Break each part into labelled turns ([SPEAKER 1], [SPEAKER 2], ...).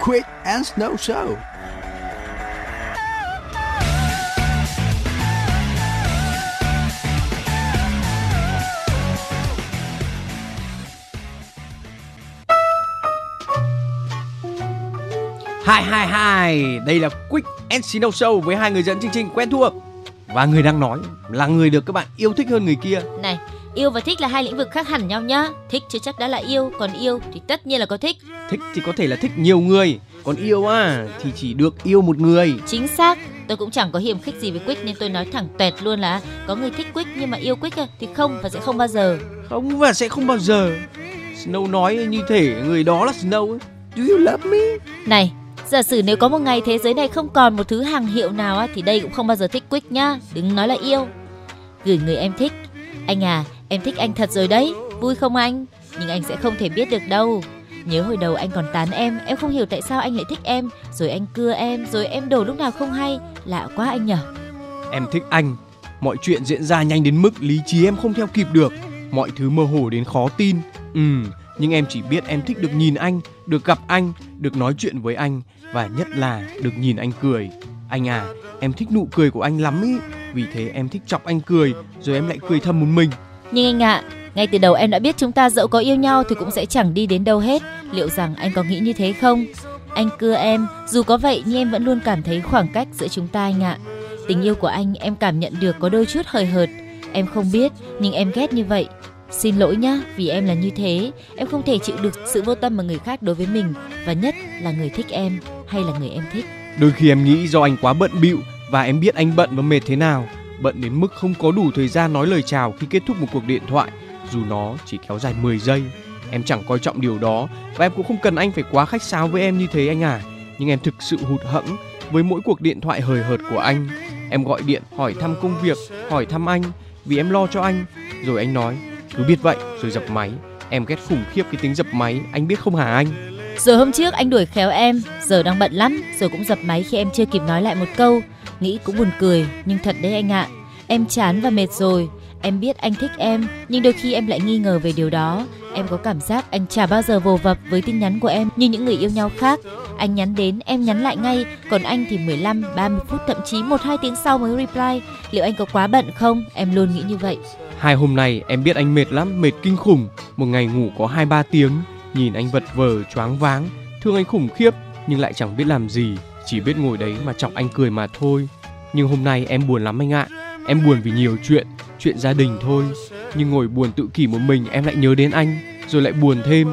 [SPEAKER 1] Quick and Snow Show. Hai hai hai, đây là Quick and Snow Show với hai người dẫn chương trình quen thuộc và người đang nói là người được các bạn yêu thích hơn người kia.
[SPEAKER 2] Này, yêu và thích là hai lĩnh vực khác hẳn nhau nhá. Thích chứ chắc đã là yêu, còn yêu thì tất nhiên là có thích.
[SPEAKER 1] Thích thì có thể là thích nhiều người, còn yêu à thì chỉ được yêu một người.
[SPEAKER 2] Chính xác. Tôi cũng chẳng có hiềm khích gì với Quick nên tôi nói thẳng tuẹt luôn là có người thích Quick nhưng mà yêu Quick thì không và sẽ không bao giờ.
[SPEAKER 1] Không và sẽ không bao giờ. Snow nói như thể người đó là Snow ấy. Do you love me?
[SPEAKER 2] Này, giả sử nếu có một ngày thế giới này không còn một thứ hàng hiệu nào thì đây cũng không bao giờ thích Quick nhá. Đừng nói là yêu. Gửi người em thích. Anh à, em thích anh thật rồi đấy. Vui không anh? Nhưng anh sẽ không thể biết được đâu. Nhớ hồi đầu anh còn tán em, em không hiểu tại sao anh lại thích em, rồi anh cưa em, rồi em đổ lúc nào không hay. Lạ quá anh nhở.
[SPEAKER 1] Em thích anh. Mọi chuyện diễn ra nhanh đến mức lý trí em không theo kịp được. Mọi thứ mơ hồ đến khó tin. Ừ, nhưng em chỉ biết em thích được nhìn anh, được gặp anh, được nói chuyện với anh và nhất là được nhìn anh cười. Anh à, em thích nụ cười của anh lắm ý. Vì thế em thích chọc anh cười, rồi em lại cười thầm một mình.
[SPEAKER 2] Nhưng anh ạ, ngay từ đầu em đã biết chúng ta dẫu có yêu nhau thì cũng sẽ chẳng đi đến đâu hết. Liệu rằng anh có nghĩ như thế không? Anh cưa em, dù có vậy nhưng em vẫn luôn cảm thấy khoảng cách giữa chúng ta anh ạ. Tình yêu của anh em cảm nhận được có đôi chút hời hợt. Em không biết, nhưng em ghét như vậy. Xin lỗi nhá, vì em là như thế, em không thể chịu được sự vô tâm mà người khác đối với mình và nhất là người thích em hay là người em thích.
[SPEAKER 1] Đôi khi em nghĩ do anh quá bận bịu và em biết anh bận và mệt thế nào, bận đến mức không có đủ thời gian nói lời chào khi kết thúc một cuộc điện thoại, dù nó chỉ kéo dài 10 giây. Em chẳng coi trọng điều đó và em cũng không cần anh phải quá khách sáo với em như thế anh à. Nhưng em thực sự hụt hẫng với mỗi cuộc điện thoại hời hợt của anh. Em gọi điện hỏi thăm công việc, hỏi thăm anh vì em lo cho anh. Rồi anh nói cứ biết vậy rồi dập máy. Em ghét khủng khiếp cái tiếng dập máy, anh biết không hả anh?
[SPEAKER 2] Rồi hôm trước anh đuổi khéo em, giờ đang bận lắm, rồi cũng dập máy khi em chưa kịp nói lại một câu. Nghĩ cũng buồn cười, nhưng thật đấy anh ạ. Em chán và mệt rồi. Em biết anh thích em, nhưng đôi khi em lại nghi ngờ về điều đó. Em có cảm giác anh chả bao giờ vồ vập với tin nhắn của em như những người yêu nhau khác. Anh nhắn đến, em nhắn lại ngay, còn anh thì 15, 30 phút thậm chí một hai tiếng sau mới reply. Liệu anh có quá bận không? Em luôn nghĩ như vậy.
[SPEAKER 1] Hai hôm nay em biết anh mệt lắm, mệt kinh khủng. Một ngày ngủ có hai ba tiếng, nhìn anh vật vờ choáng váng, thương anh khủng khiếp nhưng lại chẳng biết làm gì, chỉ biết ngồi đấy mà chọc anh cười mà thôi. Nhưng hôm nay em buồn lắm anh ạ. Em buồn vì nhiều chuyện, chuyện gia đình thôi. Nhưng ngồi buồn tự kỷ một mình em lại nhớ đến anh, rồi lại buồn thêm.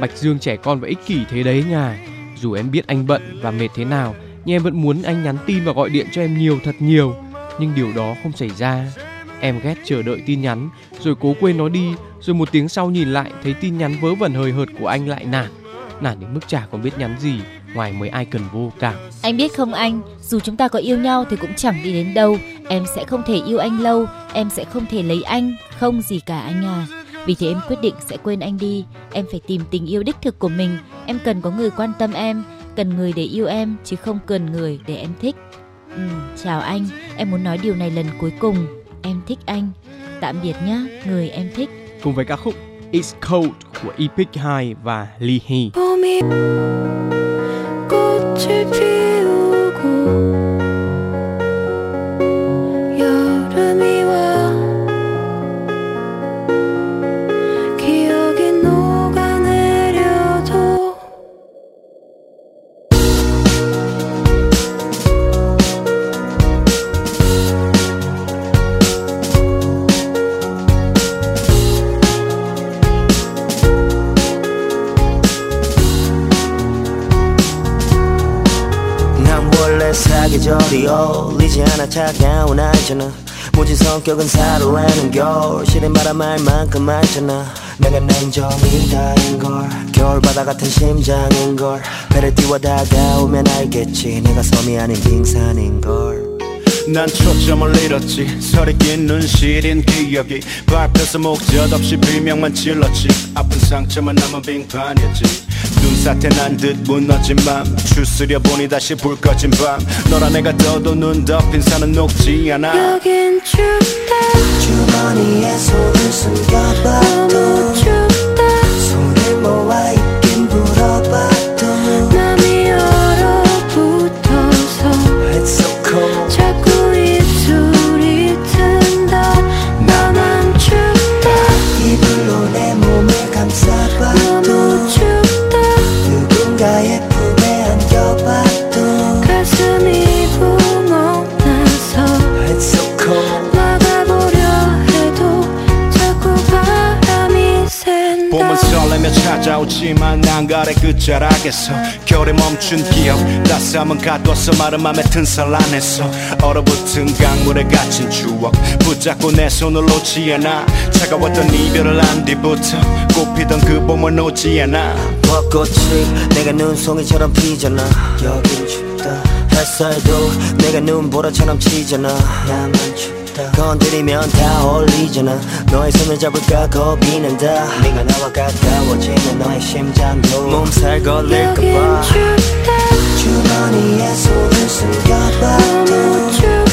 [SPEAKER 1] Bạch Dương trẻ con và ích kỷ thế đấy nhà. Dù em biết anh bận và mệt thế nào, nhưng em vẫn muốn anh nhắn tin và gọi điện cho em nhiều thật nhiều. Nhưng điều đó không xảy ra. Em ghét chờ đợi tin nhắn, rồi cố quên nó đi, rồi một tiếng sau nhìn lại thấy tin nhắn vớ vẩn hời hợt của anh lại nản. Nản đến mức chả còn biết nhắn gì, ngoài mấy ai cần vô cảm.
[SPEAKER 2] Anh biết không anh, dù chúng ta có yêu nhau thì cũng chẳng đi đến đâu. Em sẽ không thể yêu anh lâu, em sẽ không thể lấy anh, không gì cả anh à. Vì thế em quyết định sẽ quên anh đi. Em phải tìm tình yêu đích thực của mình. Em cần có người quan tâm em, cần người để yêu em chứ không cần người để em thích. Ừ, chào anh, em muốn nói điều này lần cuối cùng. Em thích anh. Tạm biệt nhá, người em thích.
[SPEAKER 1] Cùng với ca khúc It's Cold của Epic 2 và Lee Hee.
[SPEAKER 3] 계절이 어울리지 않아. 차가운 알잖아. 무진 성격은 사로라는 겨울 시린 바람 알 만큼 많잖아. 내가 냉정이다인 걸. 겨울바다 같은 심장인 걸. 배를 띄워 다가오면 알겠지. 내가 섬이 아닌 빙산인 걸
[SPEAKER 4] 난 초점을 잃었지. 서리 낀 눈시린 기억이 밟혀서 목젖 없이 비명만 질렀지. 아픈 상처만 남은 빙판이었지. 눈사태 난 듯 무너진 맘 추스려 보니 다시 불 꺼진 밤. 너라 내가 떠도 눈 덮인 산은 녹지 않아.
[SPEAKER 5] 여긴 춥다
[SPEAKER 3] 주머니에 손을 숨겨봐도
[SPEAKER 4] 끝자락에서 겨울에 멈춘 기억 따스함은 가둬서 마른 맘에 튼살 안에서 얼어붙은 강물에 갇힌 추억 붙잡고 내 손을 놓지 않아 차가웠던 이별을 안 뒤부터 꽃피던 그 봄을 놓지 않아
[SPEAKER 3] 벚꽃이 내가 눈송이처럼 피잖아 여긴 춥다 햇살도 내가 눈보라처럼 치잖아 나만 춥다 건드리면 다 어울리잖아. 너의 손을 잡을까 겁이 난다. 네가 나와 가까워지면 너의 심장도 몸살 걸릴까봐. 주머니에 손을 숨겨봐도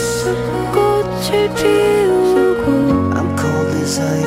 [SPEAKER 3] as ice
[SPEAKER 5] 꽃을 피우고
[SPEAKER 3] I'm cold as ice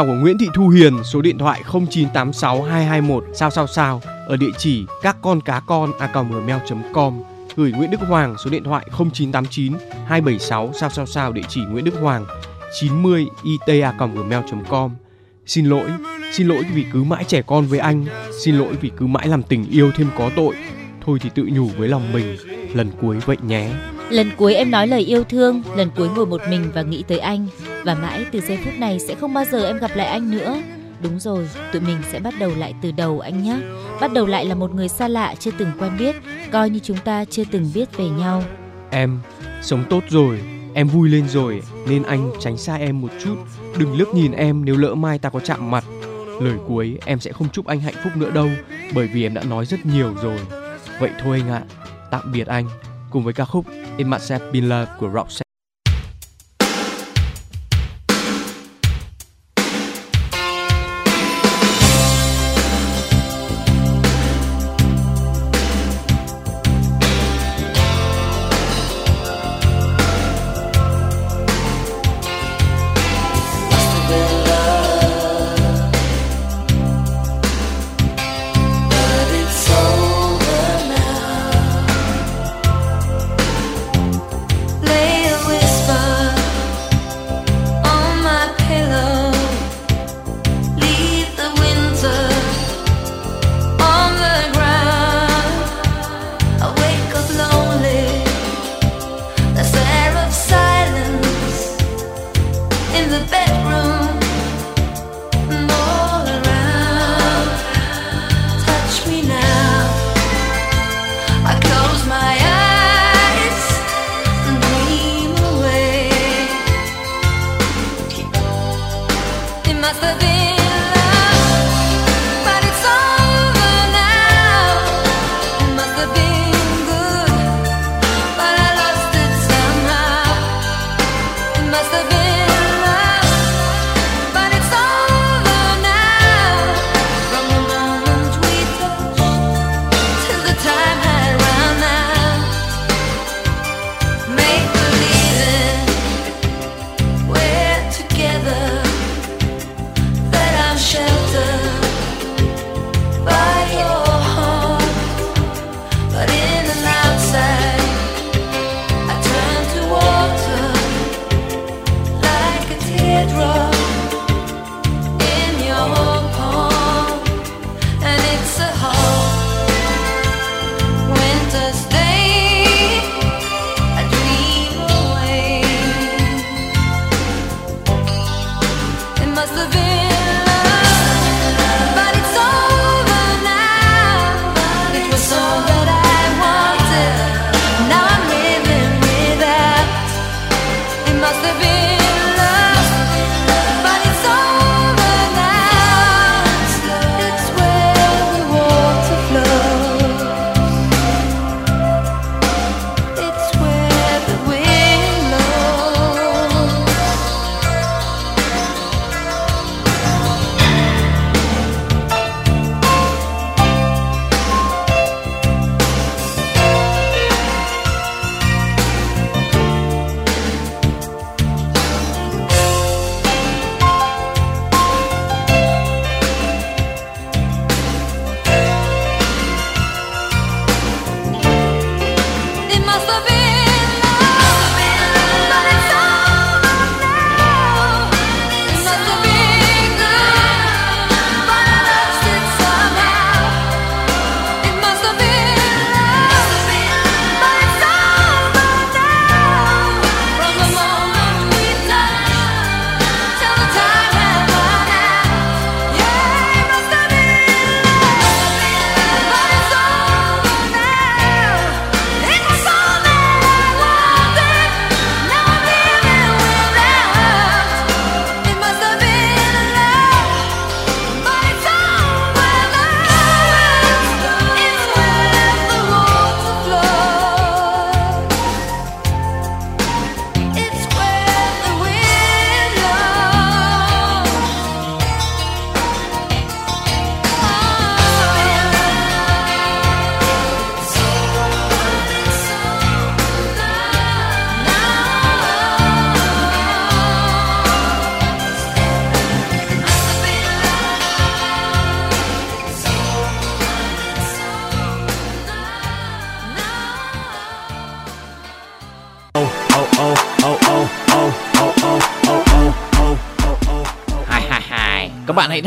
[SPEAKER 1] Email của Nguyễn Thị Thu Hiền số điện thoại 0986221 sao sao sao ở địa chỉ các con cá con a gmail.com gửi Nguyễn Đức Hoàng số điện thoại 0989 276 sao sao sao địa chỉ Nguyễn Đức Hoàng 90 ita gmail.com Xin lỗi, xin lỗi vì cứ mãi trẻ con với anh, xin lỗi vì cứ mãi làm tình yêu thêm có tội. Thôi thì tự nhủ với lòng mình, lần cuối vậy nhé.
[SPEAKER 2] Lần cuối em nói lời yêu thương, lần cuối ngồi một mình và nghĩ tới anh và mãi từ giây phút này sẽ không bao giờ em gặp lại anh nữa. Đúng rồi, tụi mình sẽ bắt đầu lại từ đầu anh nhé. Bắt đầu lại là một người xa lạ chưa từng quen biết, coi như chúng ta chưa từng biết về nhau.
[SPEAKER 1] Em sống tốt rồi, em vui lên rồi nên anh tránh xa em một chút. Đừng liếc nhìn em nếu lỡ mai ta có chạm mặt. Lời cuối em sẽ không chúc anh hạnh phúc nữa đâu bởi vì em đã nói rất nhiều rồi. Vậy thôi anh ạ, tạm biệt anh cùng với ca khúc In Myself Been Love của Roxette.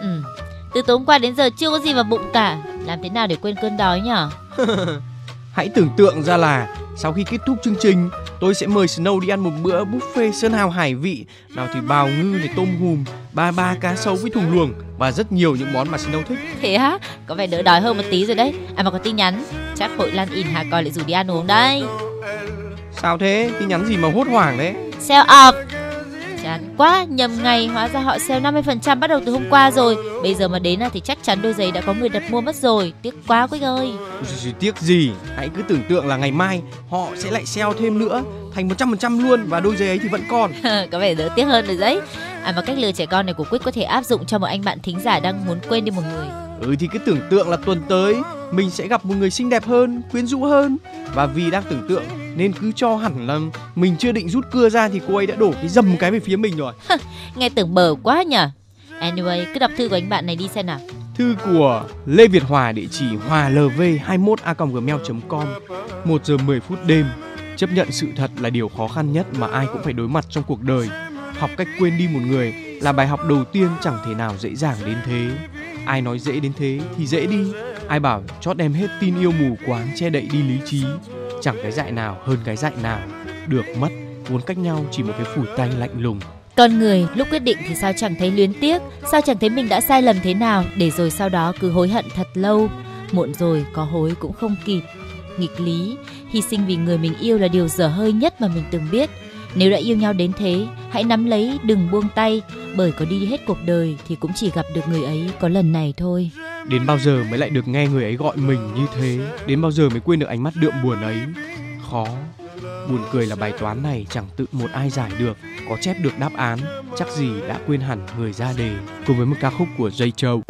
[SPEAKER 2] Ừ. Từ tối hôm qua đến giờ chưa có gì vào bụng cả. Làm thế nào để quên cơn đói nhở?
[SPEAKER 1] Hãy tưởng tượng ra là sau khi kết thúc chương trình, tôi sẽ mời Snow đi ăn một bữa buffet sơn hào hải vị, nào thì bào ngư này tôm hùm, ba ba cá sấu với thùng luồng và rất nhiều những món mà Snow thích.
[SPEAKER 2] Thế á? Có vẻ đỡ đói hơn một tí rồi đấy. À mà có tin nhắn, chắc hội Lan In Hà Coi lại rủ đi ăn uống đây.
[SPEAKER 1] Sao thế? Tin nhắn gì mà hốt hoảng đấy?
[SPEAKER 2] Sale off. Chán quá, nhầm ngày, hóa ra họ sale 50% bắt đầu từ hôm qua rồi. Bây giờ mà đến là thì chắc chắn đôi giày đã có người đặt mua mất rồi. Tiếc quá Quick ơi.
[SPEAKER 1] Ui, tiếc gì? Hãy cứ tưởng tượng là ngày mai họ sẽ lại sale thêm nữa, thành 100% luôn và đôi giày ấy thì vẫn còn.
[SPEAKER 2] có vẻ đỡ tiếc hơn rồi đấy. À mà cách lừa trẻ con này của Quick có thể áp dụng cho một anh bạn thính giả đang muốn quên đi một người.
[SPEAKER 1] Ừ thì cứ tưởng tượng là tuần tới mình sẽ gặp một người xinh đẹp hơn, quyến rũ hơn và vì đang tưởng tượng nên cứ cho hẳn là mình chưa định rút cưa ra thì cô ấy đã đổ cái dầm cái về phía mình rồi.
[SPEAKER 2] Nghe tưởng bờ quá nhở. Anyway, cứ đọc thư của anh bạn này đi xem nào.
[SPEAKER 1] Thư của Lê Việt Hòa địa chỉ hòa lv 21 a gmail.com 1 giờ 10 phút đêm Chấp nhận sự thật là điều khó khăn nhất mà ai cũng phải đối mặt trong cuộc đời Học cách quên đi một người là bài học đầu tiên chẳng thể nào dễ dàng đến thế Ai nói dễ đến thế thì dễ đi Ai bảo chót đem hết tin yêu mù quáng che đậy đi lý trí Chẳng cái dại nào hơn cái dại nào Được mất vốn cách nhau chỉ một cái phủ tay lạnh lùng
[SPEAKER 2] Con người lúc quyết định thì sao chẳng thấy luyến tiếc, sao chẳng thấy mình đã sai lầm thế nào để rồi sau đó cứ hối hận thật lâu. Muộn rồi có hối cũng không kịp. Nghịch lý, hy sinh vì người mình yêu là điều dở hơi nhất mà mình từng biết. Nếu đã yêu nhau đến thế, hãy nắm lấy đừng buông tay, bởi có đi hết cuộc đời thì cũng chỉ gặp được người ấy có lần này thôi.
[SPEAKER 1] Đến bao giờ mới lại được nghe người ấy gọi mình như thế? Đến bao giờ mới quên được ánh mắt đượm buồn ấy? Khó. Buồn cười là bài toán này chẳng tự một ai giải được Có chép được đáp án Chắc gì đã quên hẳn người ra đề. Cùng với một ca khúc của Jay Châu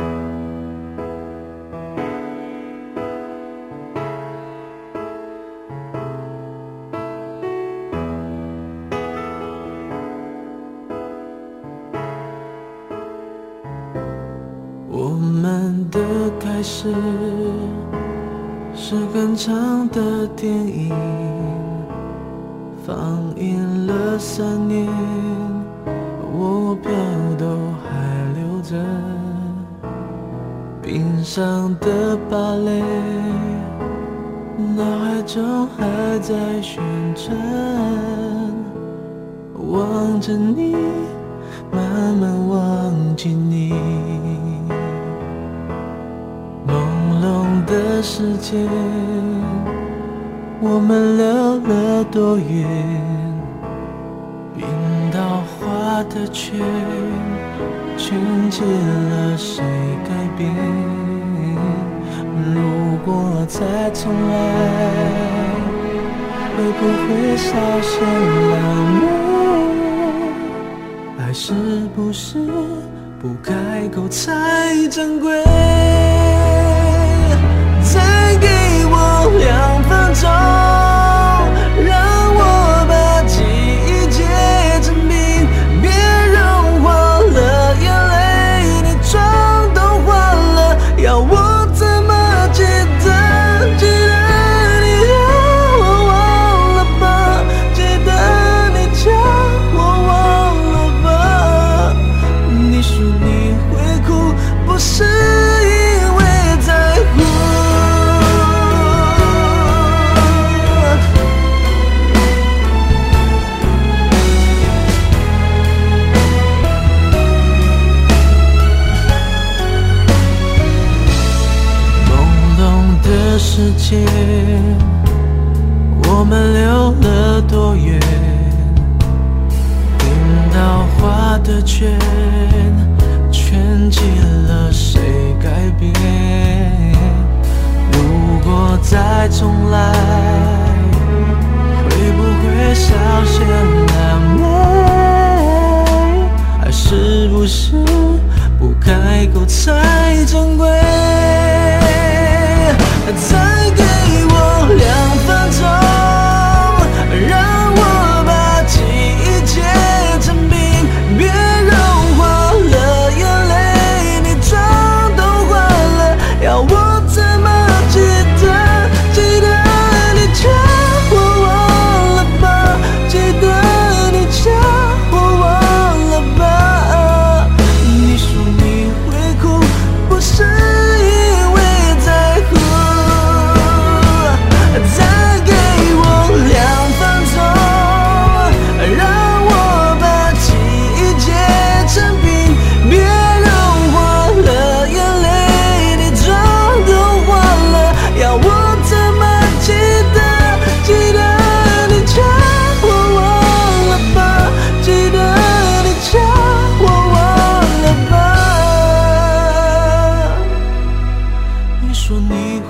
[SPEAKER 6] 开始是很长的电影，放映了三年，我票都还留着，冰上的芭蕾，脑海中还在旋转，望着你，慢慢忘记你。时间，我们溜了多远？冰刀划的圈，圈起了谁改变？如果再重来，会不会稍显冷漠？爱是不是不开口才珍贵？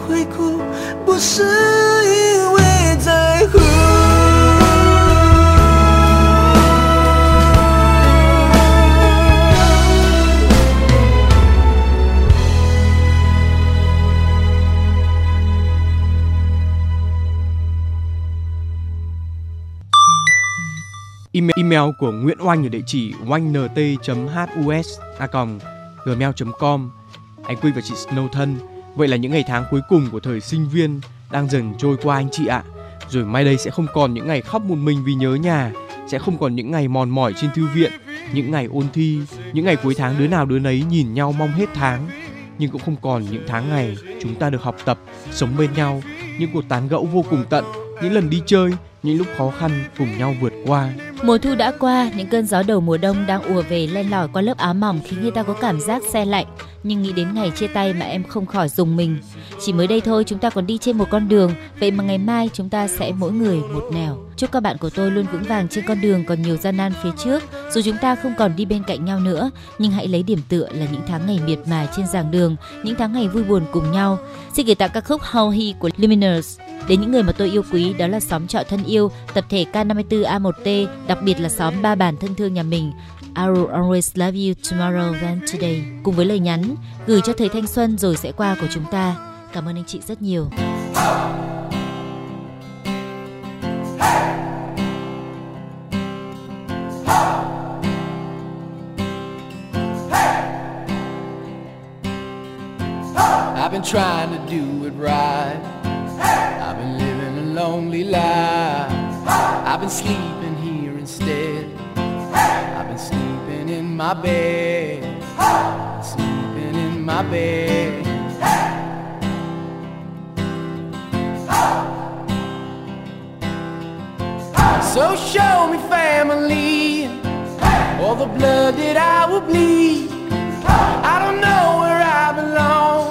[SPEAKER 6] 会哭，不是因为在乎。
[SPEAKER 1] email, email của Nguyễn Oanh ở địa chỉ oanhnt.hus@gmail.com. Anh Quy và chị Snow thân vậy là những ngày tháng cuối cùng của thời sinh viên đang dần trôi qua anh chị ạ. Rồi mai đây sẽ không còn những ngày khóc một mình vì nhớ nhà, sẽ không còn những ngày mòn mỏi trên thư viện, những ngày ôn thi, những ngày cuối tháng đứa nào đứa nấy nhìn nhau mong hết tháng. Nhưng cũng không còn những tháng ngày chúng ta được học tập, sống bên nhau, những cuộc tán gẫu vô cùng tận, những lần đi chơi, những lúc khó khăn cùng nhau vượt qua.
[SPEAKER 2] Mùa thu đã qua, những cơn gió đầu mùa đông đang ùa về len lỏi qua lớp áo mỏng khiến người ta có cảm giác xe lạnh. Nhưng nghĩ đến ngày chia tay mà em không khỏi dùng mình. Chỉ mới đây thôi chúng ta còn đi trên một con đường, vậy mà ngày mai chúng ta sẽ mỗi người một nẻo. Chúc các bạn của tôi luôn vững vàng trên con đường còn nhiều gian nan phía trước. Dù chúng ta không còn đi bên cạnh nhau nữa, nhưng hãy lấy điểm tựa là những tháng ngày miệt mài trên giảng đường, những tháng ngày vui buồn cùng nhau. Xin gửi tặng ca khúc How He của Luminous đến những người mà tôi yêu quý đó là xóm trọ thân yêu, tập thể K54A1T, đặc biệt là xóm ba bản thân thương nhà mình. I'll always love you tomorrow than today. Cùng với lời nhắn gửi cho thời thanh xuân rồi sẽ qua của chúng ta. Cảm ơn anh chị rất nhiều.
[SPEAKER 7] I've been trying to do it right. I've been living a lonely life. Been sleeping here instead. I've been sleeping in my bed. Sleeping in my bed. So show me family, all the blood that I will bleed. I don't know where I belong.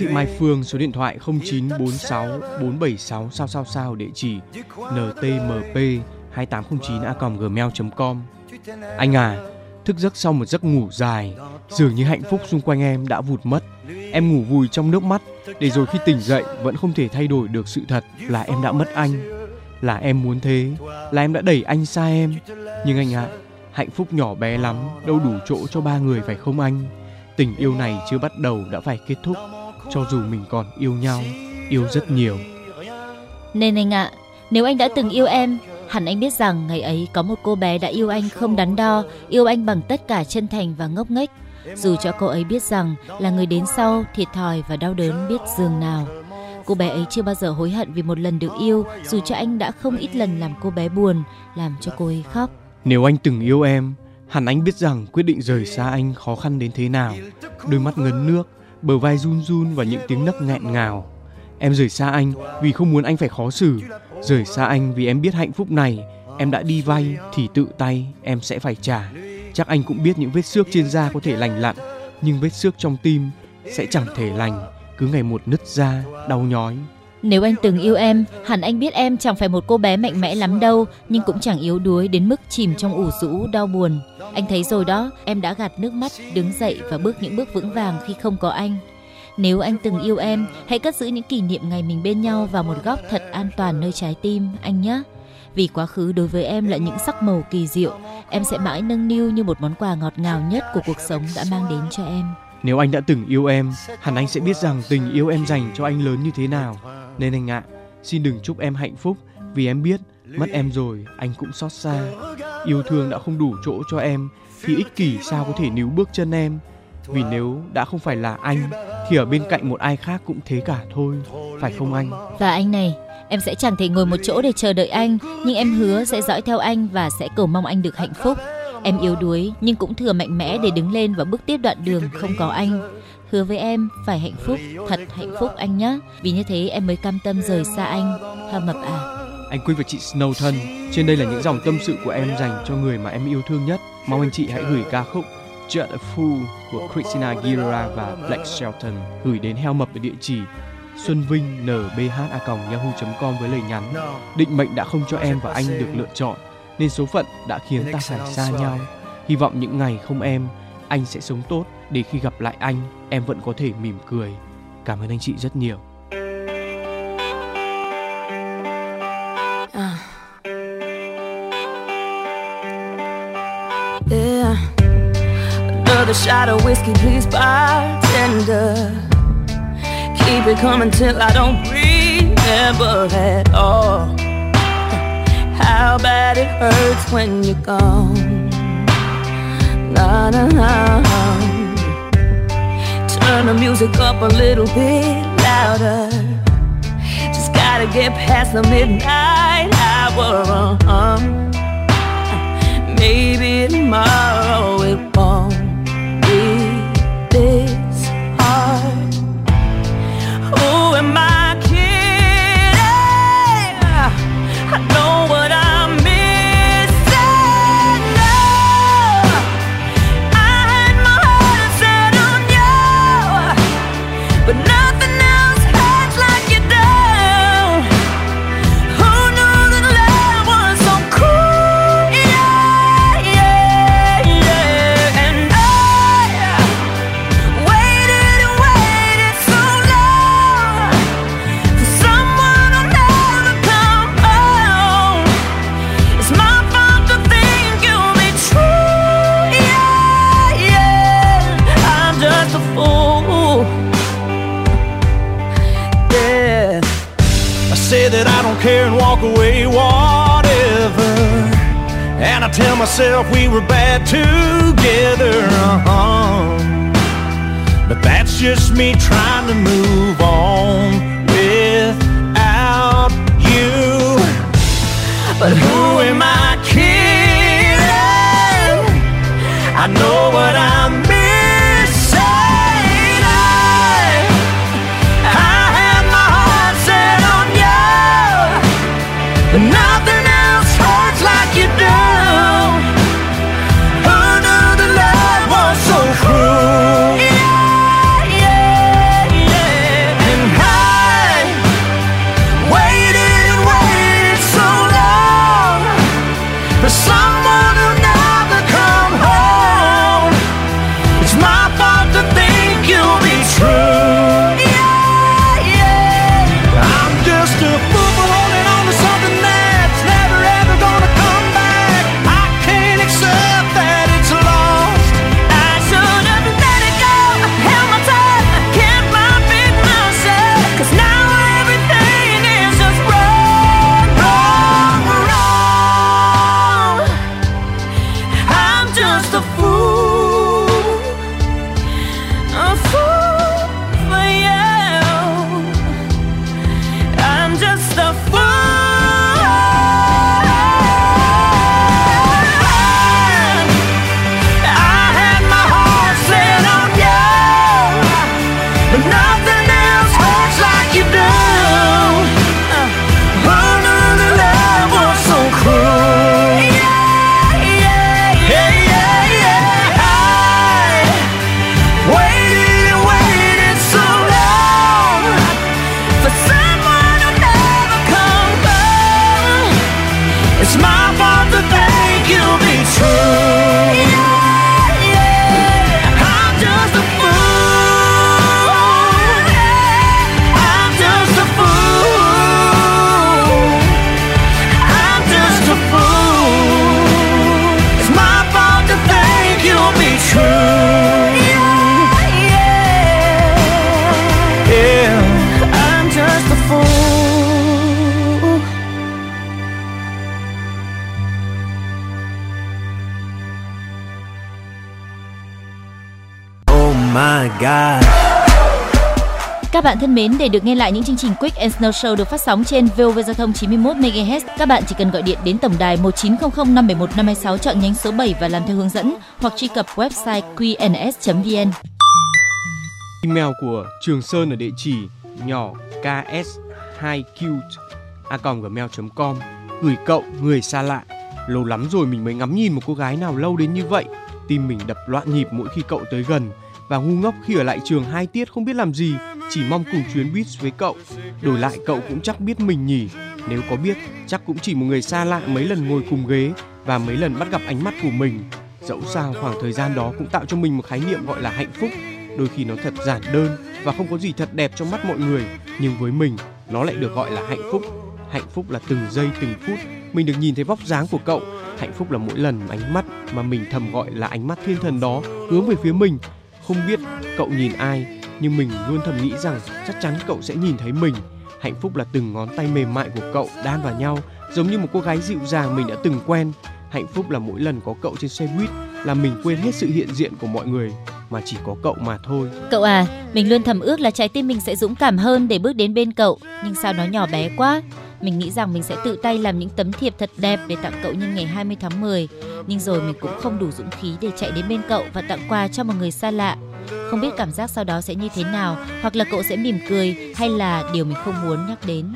[SPEAKER 1] Thị Mai Phương số điện thoại 0946 476 sao sao sao địa chỉ ntmp 2809 a gmail.com Anh à, thức giấc sau một giấc ngủ dài, dường như hạnh phúc xung quanh em đã vụt mất. Em ngủ vùi trong nước mắt, để rồi khi tỉnh dậy vẫn không thể thay đổi được sự thật là em đã mất anh. Là em muốn thế, là em đã đẩy anh xa em. Nhưng anh ạ, hạnh phúc nhỏ bé lắm, đâu đủ chỗ cho ba người phải không anh? Tình yêu này chưa bắt đầu đã phải kết thúc, cho dù mình còn yêu nhau, yêu rất nhiều.
[SPEAKER 2] Nên anh ạ, nếu anh đã từng yêu em, hẳn anh biết rằng ngày ấy có một cô bé đã yêu anh không đắn đo, yêu anh bằng tất cả chân thành và ngốc nghếch. Dù cho cô ấy biết rằng là người đến sau thiệt thòi và đau đớn biết dường nào. Cô bé ấy chưa bao giờ hối hận vì một lần được yêu, dù cho anh đã không ít lần làm cô bé buồn, làm cho cô ấy khóc.
[SPEAKER 1] Nếu anh từng yêu em, hẳn anh biết rằng quyết định rời xa anh khó khăn đến thế nào. Đôi mắt ngấn nước, bờ vai run run và những tiếng nấc nghẹn ngào. Em rời xa anh vì không muốn anh phải khó xử, Rời xa anh vì em biết hạnh phúc này em đã đi vay thì tự tay em sẽ phải trả. Chắc anh cũng biết những vết xước trên da có thể lành lặn, nhưng vết xước trong tim sẽ chẳng thể lành, cứ ngày một nứt ra, đau nhói.
[SPEAKER 2] Nếu anh từng yêu em, hẳn anh biết em chẳng phải một cô bé mạnh mẽ lắm đâu, nhưng cũng chẳng yếu đuối đến mức chìm trong ủ rũ đau buồn. Anh thấy rồi đó, em đã gạt nước mắt, đứng dậy và bước những bước vững vàng khi không có anh. Nếu anh từng yêu em, hãy cất giữ những kỷ niệm ngày mình bên nhau vào một góc thật an toàn nơi trái tim, anh nhé. Vì quá khứ đối với em là những sắc màu kỳ diệu, em sẽ mãi nâng niu như một món quà ngọt ngào nhất của cuộc sống đã mang đến cho em.
[SPEAKER 1] Nếu anh đã từng yêu em, hẳn anh sẽ biết rằng tình yêu em dành cho anh lớn như thế nào. Nên anh ạ, xin đừng chúc em hạnh phúc vì em biết mất em rồi anh cũng xót xa. Yêu thương đã không đủ chỗ cho em thì ích kỷ sao có thể níu bước chân em. Vì nếu đã không phải là anh thì ở bên cạnh một ai khác cũng thế cả thôi, phải không anh?
[SPEAKER 2] Và anh này, em sẽ chẳng thể ngồi một chỗ để chờ đợi anh, nhưng em hứa sẽ dõi theo anh và sẽ cầu mong anh được hạnh phúc. Em yếu đuối nhưng cũng thừa mạnh mẽ để đứng lên và bước tiếp đoạn đường không có anh. Hứa với em phải hạnh phúc, thật hạnh phúc anh nhé. Vì như thế em mới cam tâm rời xa anh. Hao mập à.
[SPEAKER 1] Anh Quy và chị Snow thân, trên đây là những dòng tâm sự của em dành cho người mà em yêu thương nhất. Mong anh chị hãy gửi ca khúc Just a Fool của Christina Aguilera và Black Shelton gửi đến heo mập ở địa chỉ Xuân Vinh nbha@yahoo.com với lời nhắn định mệnh đã không cho em và anh được lựa chọn nên số phận đã khiến ta phải xa nhau. Hy vọng những ngày không em, anh sẽ sống tốt để khi gặp lại anh, em vẫn có thể mỉm cười. Cảm ơn anh chị rất nhiều.
[SPEAKER 8] Yeah. Another shot of whiskey, please, bartender. Keep it coming till I don't remember at all. How bad it hurts when you're gone. Na na na. Turn the music up a little bit louder. Just gotta get past the midnight hour. Uh-huh. Maybe tomorrow it I
[SPEAKER 9] tell myself we were bad together. Uh-huh. But that's just me trying to move on without you. But who
[SPEAKER 2] thân mến, để được nghe lại những chương trình Quick and Snow Show được phát sóng trên VOV Giao thông 91 MHz, các bạn chỉ cần gọi điện đến tổng đài 1900 571 526 chọn nhánh số 7 và làm theo hướng dẫn hoặc truy cập website qns.vn.
[SPEAKER 1] Email của Trường Sơn ở địa chỉ nhỏ ks 2 cute a gmail.com gửi cậu người xa lạ. Lâu lắm rồi mình mới ngắm nhìn một cô gái nào lâu đến như vậy. Tim mình đập loạn nhịp mỗi khi cậu tới gần và ngu ngốc khi ở lại trường hai tiết không biết làm gì, chỉ mong cùng chuyến buýt với cậu. Đổi lại cậu cũng chắc biết mình nhỉ. Nếu có biết, chắc cũng chỉ một người xa lạ mấy lần ngồi cùng ghế và mấy lần bắt gặp ánh mắt của mình. Dẫu sao khoảng thời gian đó cũng tạo cho mình một khái niệm gọi là hạnh phúc. Đôi khi nó thật giản đơn và không có gì thật đẹp trong mắt mọi người, nhưng với mình nó lại được gọi là hạnh phúc. Hạnh phúc là từng giây từng phút mình được nhìn thấy vóc dáng của cậu. Hạnh phúc là mỗi lần ánh mắt mà mình thầm gọi là ánh mắt thiên thần đó hướng về phía mình. Không biết cậu nhìn ai, nhưng mình luôn thầm nghĩ rằng chắc chắn cậu sẽ nhìn thấy mình. Hạnh phúc là từng ngón tay mềm mại của cậu đan vào nhau, giống như một cô gái dịu dàng mình đã từng quen. Hạnh phúc là mỗi lần có cậu trên xe buýt là mình quên hết sự hiện diện của mọi người mà chỉ có cậu mà thôi.
[SPEAKER 2] Cậu à, mình luôn thầm ước là trái tim mình sẽ dũng cảm hơn để bước đến bên cậu, nhưng sao nó nhỏ bé quá. Mình nghĩ rằng mình sẽ tự tay làm những tấm thiệp thật đẹp để tặng cậu nhân ngày 20 tháng 10, nhưng rồi mình cũng không đủ dũng khí để chạy đến bên cậu và tặng quà cho một người xa lạ. Không biết cảm giác sau đó sẽ như thế nào, hoặc là cậu sẽ mỉm cười hay là điều mình không muốn nhắc đến.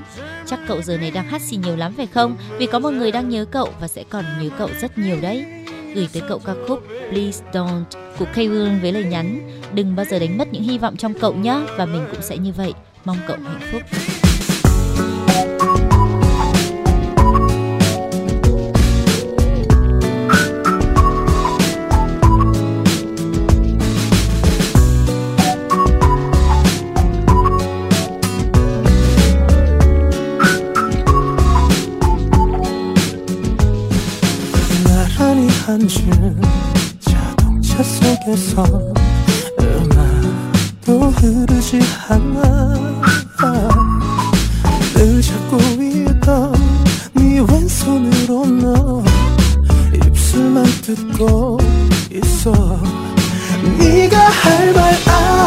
[SPEAKER 2] Chắc cậu giờ này đang hát xì nhiều lắm phải không? Vì có một người đang nhớ cậu và sẽ còn nhớ cậu rất nhiều đấy. Gửi tới cậu ca khúc Please Don't của Kayun với lời nhắn Đừng bao giờ đánh mất những hy vọng trong cậu nhé Và mình cũng sẽ như vậy Mong cậu hạnh phúc
[SPEAKER 10] 앉은 자동차 속에서 음악도 흐르지 않아. 늘 잡고 있던 네 왼손으로 너 입술만 뜯고 있어. 네가 할말알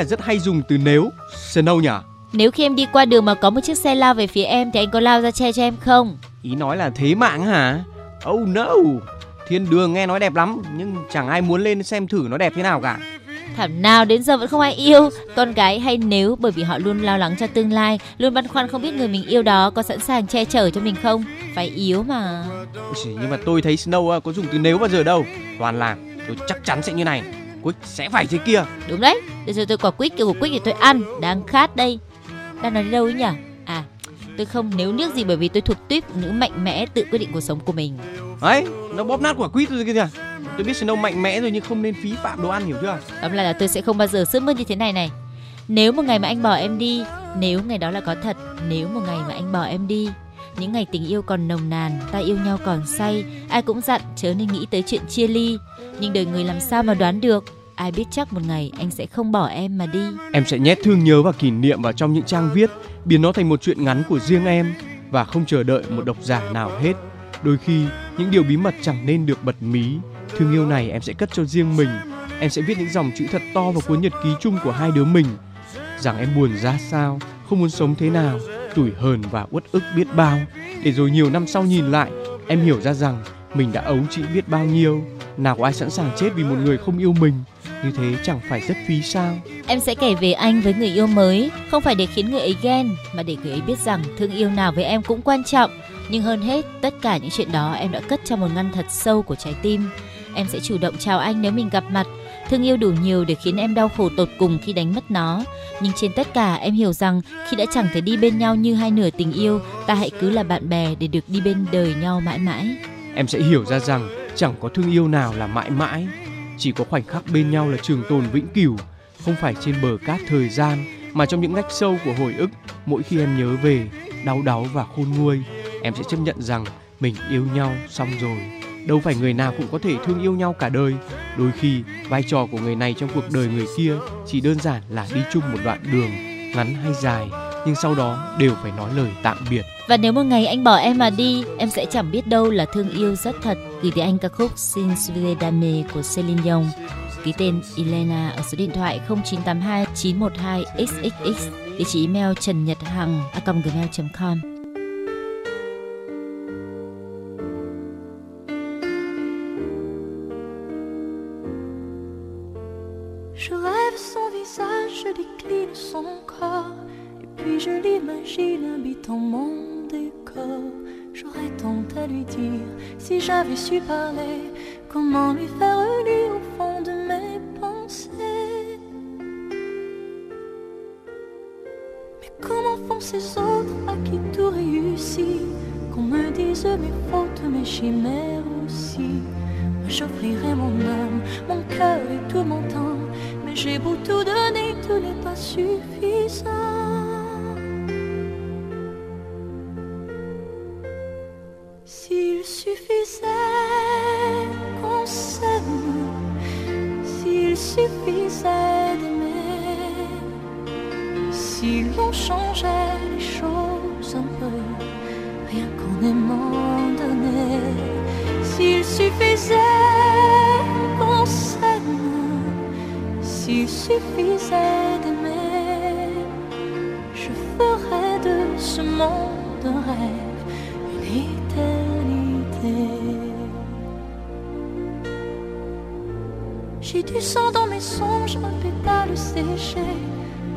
[SPEAKER 1] là rất hay dùng từ nếu, Snow nhỉ?
[SPEAKER 2] Nếu khi em đi qua đường mà có một chiếc xe lao về phía em thì anh có lao ra che cho em không?
[SPEAKER 1] Ý nói là thế mạng hả? Oh no, thiên đường nghe nói đẹp lắm nhưng chẳng ai muốn lên xem thử nó đẹp thế nào cả.
[SPEAKER 2] Thảo nào đến giờ vẫn không ai yêu Con gái hay nếu bởi vì họ luôn lo lắng cho tương lai Luôn băn khoăn không biết người mình yêu đó Có sẵn sàng che chở cho mình không Phải yếu mà
[SPEAKER 1] nhưng mà tôi thấy Snow có dùng từ nếu bao giờ đâu. Toàn là tôi chắc chắn sẽ như này, Quick sẽ phải thế kia.
[SPEAKER 2] Đúng đấy Để rồi tôi quả quýt kiểu của quýt thì tôi ăn Đang khát đây Đang nói đâu ấy nhỉ À tôi không nếu nước gì bởi vì tôi thuộc tuyết nữ mạnh mẽ tự quyết định cuộc sống của mình
[SPEAKER 1] Đấy, nó bóp nát quả quýt rồi kìa. Tôi biết Snow mạnh mẽ rồi nhưng không nên phí phạm đồ ăn hiểu chưa?
[SPEAKER 2] Tóm lại là tôi sẽ không bao giờ sướt mướt như thế này này Nếu một ngày mà anh bỏ em đi Nếu ngày đó là có thật Nếu một ngày mà anh bỏ em đi những ngày tình yêu còn nồng nàn Ta yêu nhau còn say Ai cũng dặn chớ nên nghĩ tới chuyện chia ly Nhưng đời người làm sao mà đoán được Ai biết chắc một ngày anh sẽ không bỏ em mà đi
[SPEAKER 1] Em sẽ nhét thương nhớ và kỷ niệm vào trong những trang viết, biến nó thành một chuyện ngắn của riêng em và không chờ đợi một độc giả nào hết. Đôi khi, những điều bí mật chẳng nên được bật mí. Thương yêu này em sẽ cất cho riêng mình. Em sẽ viết những dòng chữ thật to vào cuốn nhật ký chung của hai đứa mình. Rằng em buồn ra sao, không muốn sống thế nào, tủi hờn và uất ức biết bao. Để rồi nhiều năm sau nhìn lại, em hiểu ra rằng mình đã ấu trĩ biết bao nhiêu. Nào có ai sẵn sàng chết vì một người không yêu mình. Như thế chẳng phải rất phí sao?
[SPEAKER 2] Em sẽ kể về anh với người yêu mới Không phải để khiến người ấy ghen Mà để người ấy biết rằng thương yêu nào với em cũng quan trọng Nhưng hơn hết Tất cả những chuyện đó em đã cất trong một ngăn thật sâu của trái tim Em sẽ chủ động chào anh nếu mình gặp mặt Thương yêu đủ nhiều để khiến em đau khổ tột cùng khi đánh mất nó. Nhưng trên tất cả, em hiểu rằng Khi đã chẳng thể đi bên nhau như hai nửa tình yêu, Ta hãy cứ là bạn bè để được đi bên đời nhau mãi mãi.
[SPEAKER 1] Em sẽ hiểu ra rằng chẳng có thương yêu nào là mãi mãi. Chỉ có khoảnh khắc bên nhau là trường tồn vĩnh cửu, không phải trên bờ cát thời gian, mà trong những ngách sâu của hồi ức, mỗi khi em nhớ về, đau đáu và khôn nguôi, em sẽ chấp nhận rằng mình yêu nhau xong rồi đâu phải người nào cũng có thể thương yêu nhau cả đời. Đôi khi, vai trò của người này trong cuộc đời người kia chỉ đơn giản là đi chung một đoạn đường, ngắn hay dài, nhưng sau đó đều phải nói lời tạm biệt.
[SPEAKER 2] Và nếu một ngày anh bỏ em mà đi, Em sẽ chẳng biết đâu là thương yêu rất thật. Gửi tới anh ca khúc Sin Sulle của Celine Dion, Ký tên Elena ở số điện thoại 0982 912 XXX Địa chỉ email trần nhật hằng a gmail.com
[SPEAKER 5] je décline son corps, et puis je l'imagine habitant mon décor. J'aurais tant à lui dire si j'avais su parler, comment lui faire lire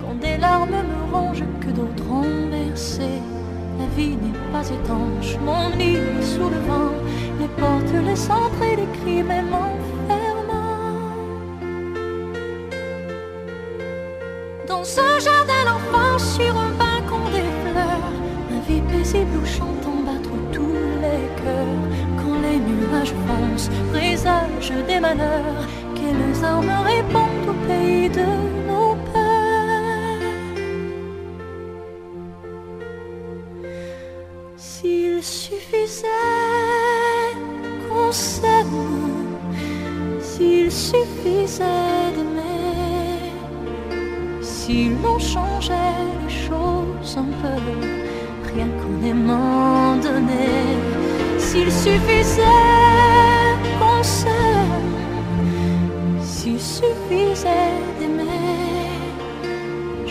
[SPEAKER 5] Quand des larmes me rongent, que d'autres ont versé. La vie n'est pas étanche, mon lit sous le vent. Les portes, les entrées, les cris, même. Dans un jardin d'enfants, sur un balcon des fleurs, ma vie paisible où chantant battre tous les cœurs. Quand les nuages foncent, présagent des malheurs, quelles armes répondent pays de nos peurs. S'il suffisait qu'on s'aime, s'il suffisait d'aimer, si l'on changeait les choses un peu, rien qu'en aimant donner, s'il suffisait qu'on s'aime, s'il suffisait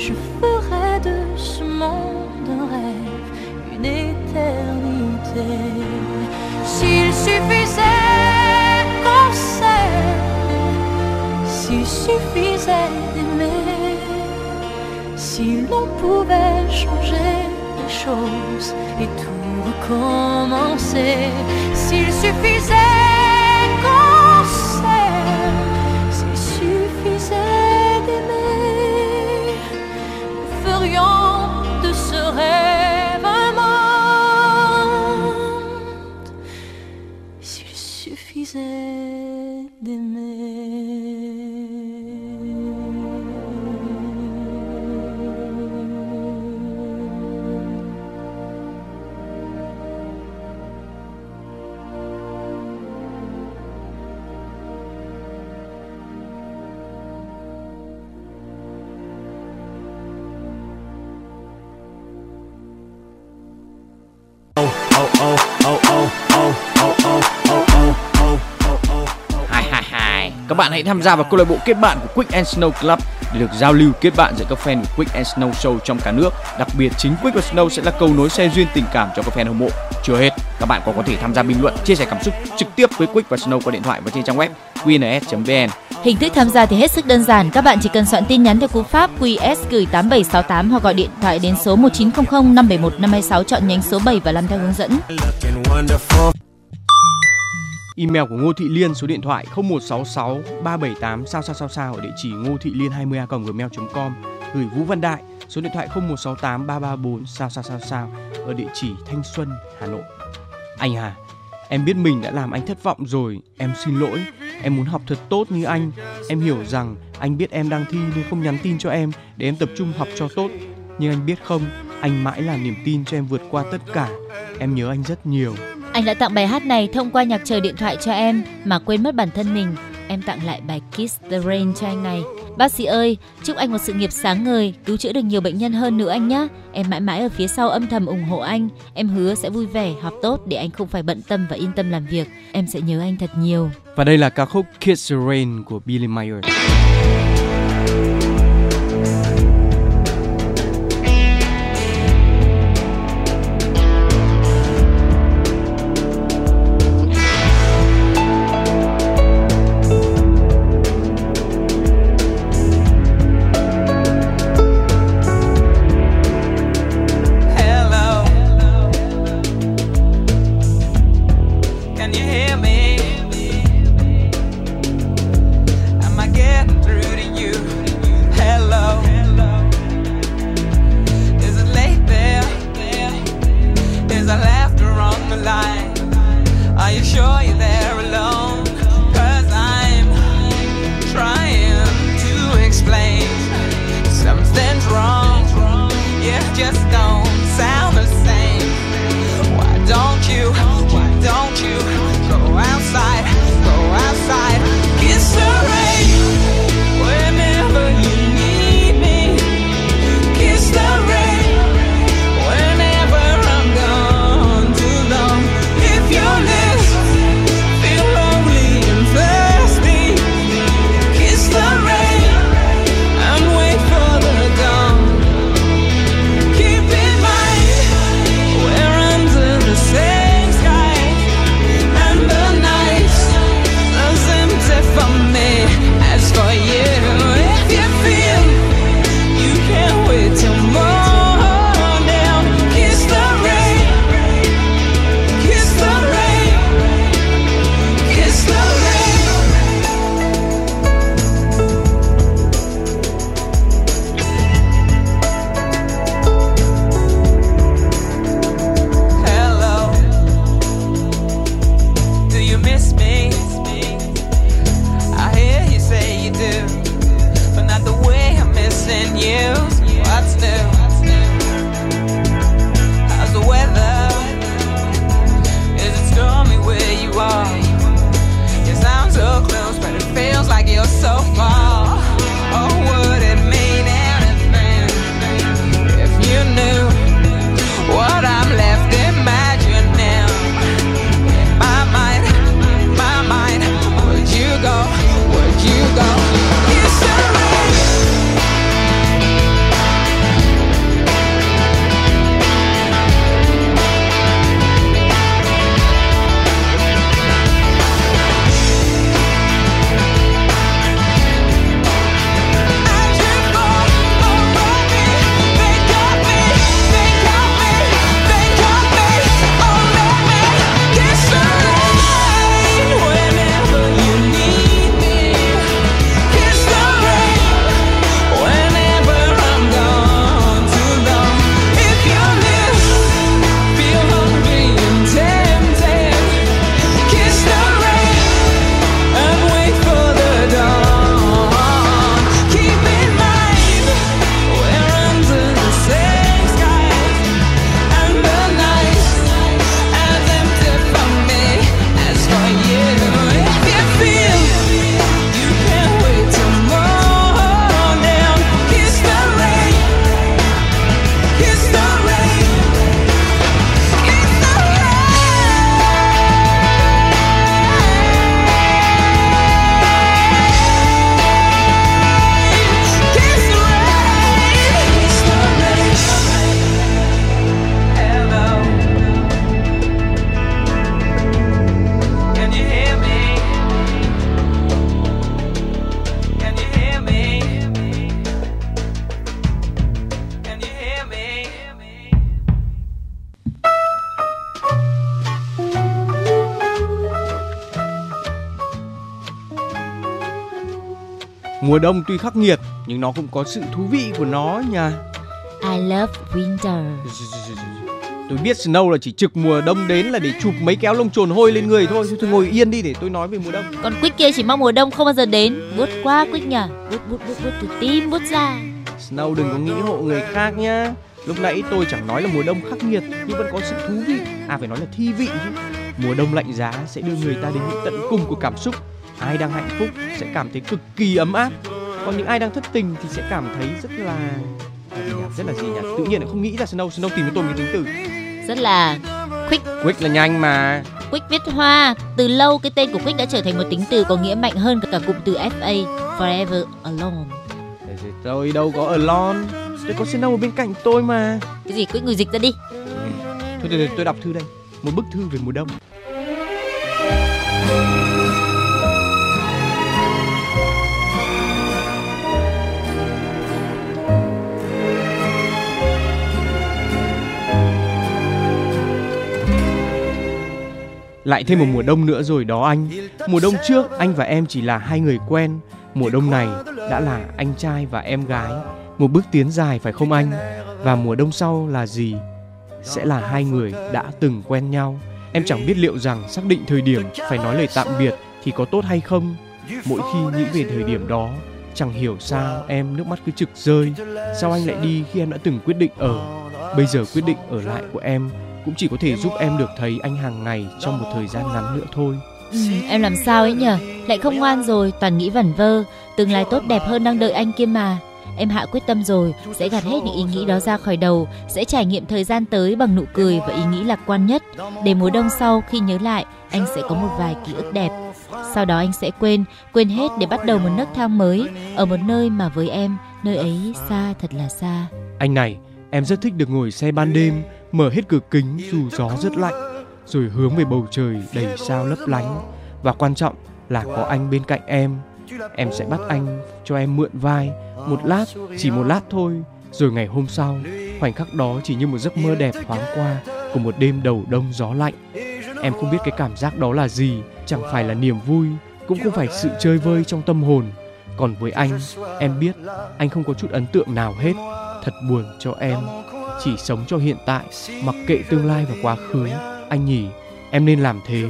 [SPEAKER 5] je ferai de ce monde un rêve, une éternité. S'il suffisait qu'on s'il suffisait d'aimer, si l'on pouvait changer les choses et tout recommencer, s'il suffisait rêve un s'il suffisait
[SPEAKER 11] Hai hai hai. Các bạn hãy tham gia vào câu lạc bộ kết bạn của Quick and Snow Club để được giao lưu kết bạn giữa các fan của Quick and Snow Show trong cả nước. Đặc biệt chính Quick và Snow sẽ là cầu nối xe duyên tình cảm cho các fan hâm mộ. Chưa hết, các bạn còn có thể tham gia bình luận, chia sẻ cảm xúc trực tiếp với Quick và Snow qua điện thoại và trên trang web qns.vn.
[SPEAKER 2] Hình thức tham gia thì hết sức đơn giản, các bạn chỉ cần soạn tin nhắn theo cú pháp QS gửi 8768 hoặc gọi điện thoại đến số 1900 571 526 chọn nhánh số 7 và làm theo hướng dẫn.
[SPEAKER 1] Email của Ngô Thị Liên số điện thoại 0166 378 sao sao sao sao ở địa chỉ ngô thị liên 20 a gmail.com gửi Vũ Văn Đại số điện thoại 0168 334 sao sao sao sao ở địa chỉ Thanh Xuân Hà Nội. Anh à, em biết mình đã làm anh thất vọng rồi, em xin lỗi. Em muốn học thật tốt như anh. Em hiểu rằng anh biết em đang thi nên không nhắn tin cho em để em tập trung học cho tốt. Nhưng anh biết không, anh mãi là niềm tin cho em vượt qua tất cả. Em nhớ anh rất nhiều.
[SPEAKER 2] Anh đã tặng bài hát này thông qua nhạc trời điện thoại cho em mà quên mất bản thân mình. Em tặng lại bài Kiss the Rain cho anh này. Bác sĩ ơi, chúc anh một sự nghiệp sáng ngời, cứu chữa được nhiều bệnh nhân hơn nữa anh nhé. Em mãi mãi ở phía sau âm thầm ủng hộ anh. Em hứa sẽ vui vẻ, học tốt để anh không phải bận tâm và yên tâm làm việc. Em sẽ nhớ anh thật nhiều.
[SPEAKER 1] Và đây là ca khúc Kiss the Rain của Billy
[SPEAKER 6] Mayer.
[SPEAKER 1] Mùa đông tuy khắc nghiệt nhưng nó cũng có sự thú vị của nó nha.
[SPEAKER 2] I love winter.
[SPEAKER 1] Tôi biết Snow là chỉ trực mùa đông đến là để chụp mấy kéo lông trồn hôi lên người thôi. Thôi ngồi yên đi để tôi nói về mùa đông.
[SPEAKER 2] Còn Quick kia chỉ mong mùa đông không bao giờ đến. Bút quá Quick nhỉ. Bút bút bút bút từ tim bút ra.
[SPEAKER 1] Snow đừng có nghĩ hộ người khác nhá. Lúc nãy tôi chẳng nói là mùa đông khắc nghiệt nhưng vẫn có sự thú vị. À phải nói là thi vị chứ. Mùa đông lạnh giá sẽ đưa người ta đến những tận cùng của cảm xúc. Ai đang hạnh phúc sẽ cảm thấy cực kỳ ấm áp. Còn những ai đang thất tình thì sẽ cảm thấy rất là là gì nhỉ? Rất là gì nhỉ? Tự nhiên lại không nghĩ ra Snow. Snow tìm cho tôi một tính từ.
[SPEAKER 2] Rất là quick.
[SPEAKER 1] Quick là nhanh mà.
[SPEAKER 2] Quick viết hoa. Từ lâu cái tên của Quick đã trở thành một tính từ có nghĩa mạnh hơn cả cụm từ FA Forever Alone.
[SPEAKER 1] Tôi đâu có alone. Tôi có Snow ở bên cạnh tôi mà.
[SPEAKER 2] Cái gì Quick người dịch ra đi.
[SPEAKER 1] Thôi, thôi, thôi tôi đọc thư đây. Một bức thư về mùa đông. Lại thêm một mùa đông nữa rồi đó anh. Mùa đông trước anh và em chỉ là hai người quen. Mùa đông này đã là anh trai và em gái. Một bước tiến dài phải không anh? Và mùa đông sau là gì? Sẽ là hai người đã từng quen nhau. Em chẳng biết liệu rằng xác định thời điểm phải nói lời tạm biệt thì có tốt hay không. Mỗi khi nghĩ về thời điểm đó, chẳng hiểu sao em nước mắt cứ trực rơi. Sao anh lại đi khi em đã từng quyết định ở? Bây giờ quyết định ở lại của em cũng chỉ có thể giúp em được thấy anh hàng ngày trong một thời gian ngắn nữa thôi.
[SPEAKER 2] Ừ, em làm sao ấy nhở? Lại không ngoan rồi, toàn nghĩ vẩn vơ. Tương lai tốt đẹp hơn đang đợi anh kia mà. Em hạ quyết tâm rồi, sẽ gạt hết những ý nghĩ đó ra khỏi đầu, sẽ trải nghiệm thời gian tới bằng nụ cười và ý nghĩ lạc quan nhất. Để mùa đông sau khi nhớ lại, anh sẽ có một vài ký ức đẹp. Sau đó anh sẽ quên, quên hết để bắt đầu một nấc thang mới ở một nơi mà với em, nơi ấy xa thật là xa.
[SPEAKER 1] Anh này, em rất thích được ngồi xe ban đêm, mở hết cửa kính dù gió rất lạnh, rồi hướng về bầu trời đầy sao lấp lánh. Và quan trọng là có anh bên cạnh em. Em sẽ bắt anh cho em mượn vai một lát, chỉ một lát thôi. Rồi ngày hôm sau, khoảnh khắc đó chỉ như một giấc mơ đẹp thoáng qua của một đêm đầu đông gió lạnh. Em không biết cái cảm giác đó là gì, chẳng phải là niềm vui, cũng không phải sự chơi vơi trong tâm hồn. Còn với anh, em biết anh không có chút ấn tượng nào hết. Thật buồn cho em. Chỉ sống cho hiện tại, mặc kệ tương lai và quá khứ. Anh nhỉ, em nên làm thế.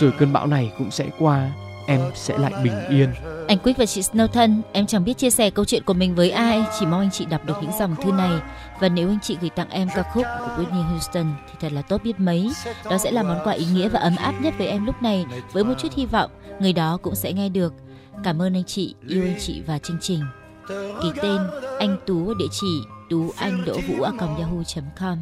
[SPEAKER 1] Rồi cơn bão này cũng sẽ qua, em sẽ lại bình yên.
[SPEAKER 2] Anh Quick và chị Snow thân, em chẳng biết chia sẻ câu chuyện của mình với ai, chỉ mong anh chị đọc được những dòng thư này. Và nếu anh chị gửi tặng em ca khúc của Whitney Houston thì thật là tốt biết mấy. Đó sẽ là món quà ý nghĩa và ấm áp nhất với em lúc này, với một chút hy vọng người đó cũng sẽ nghe được. Cảm ơn anh chị, yêu anh chị và chương trình. Ký tên anh Tú ở địa chỉ tú anh đỗ vũ a yahoo.com.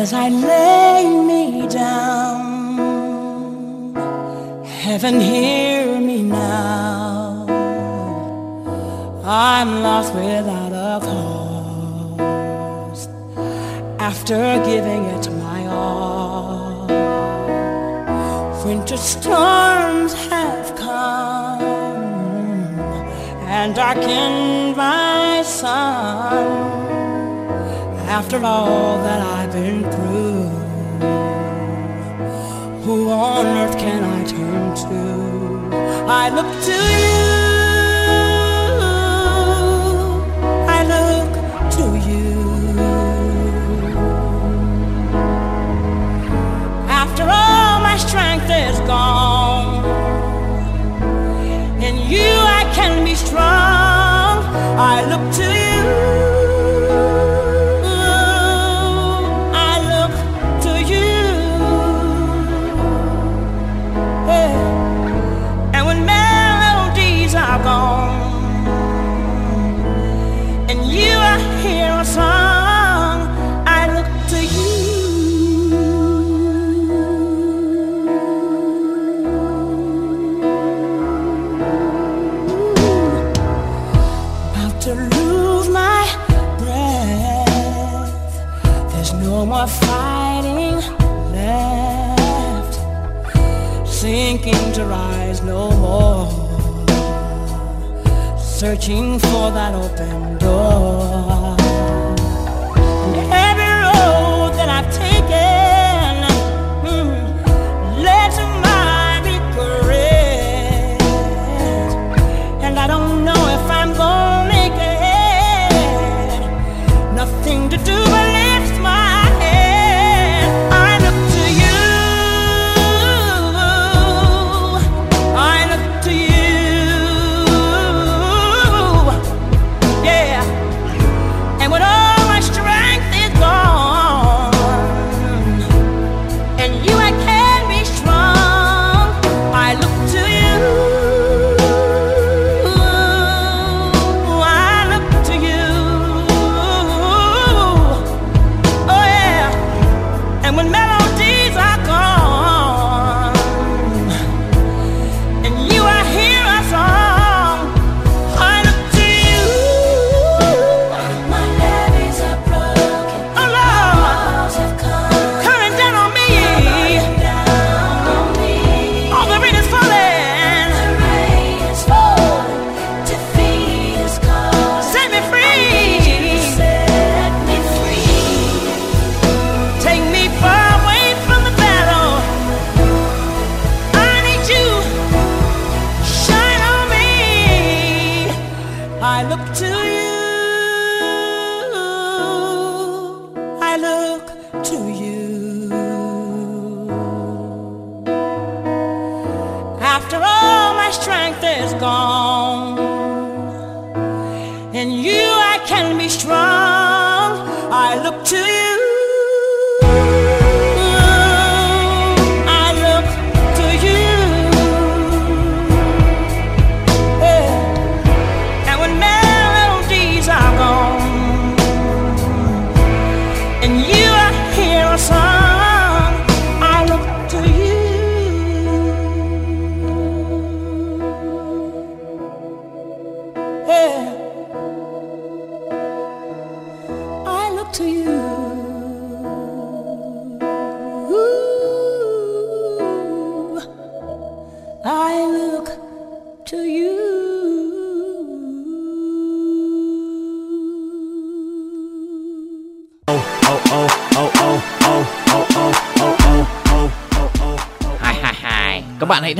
[SPEAKER 12] As I lay me down, heaven hear me now. I'm lost without a cause after giving it storms have come and darkened my sun after all that I've been through, who on earth can I turn to? I look to you. To rise no more. Searching for that open door. Strength is gone,